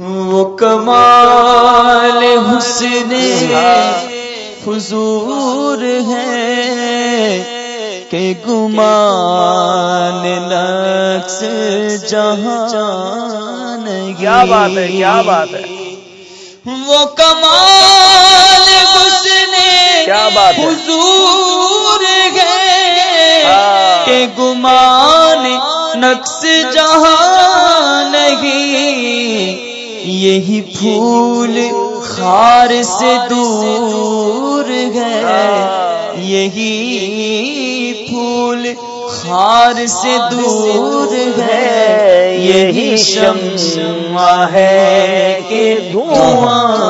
وہ کمال حسن حضور ہے کہ گمان نقص جہان کیا بات ہے کیا بات ہے؟ وہ کمال حسن کیا بات حضور ہے ہاں۔ کہ گمان نقص جہاں یہی پھول خار سے دور ہے۔ یہی پھول خار سے دور ہے۔ یہی شمع ہے کہ دھواں